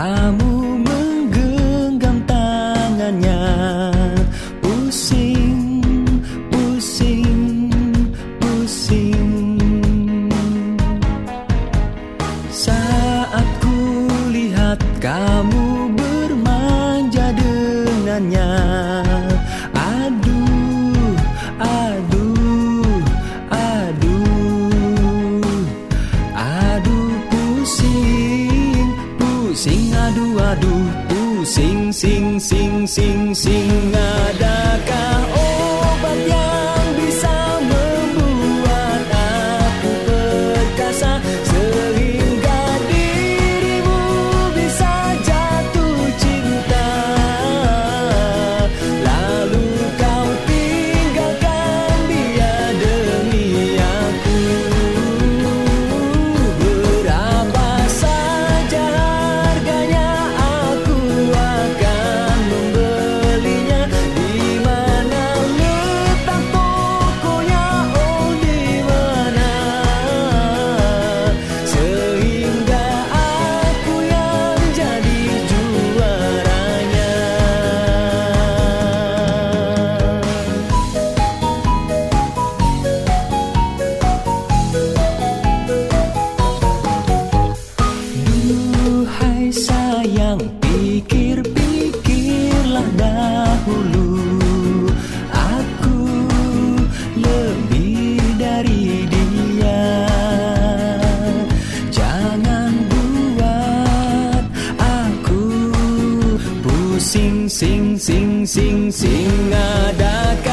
Kamu menggenggam tangannya. Pusing, pusing, pusing. Saat ku lihat kamu bermanja dengannya. sing sing sing sing sing adakah? sing sing sing sing ada